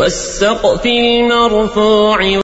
وَالسَّقْفِ الْمَرْفُوعِ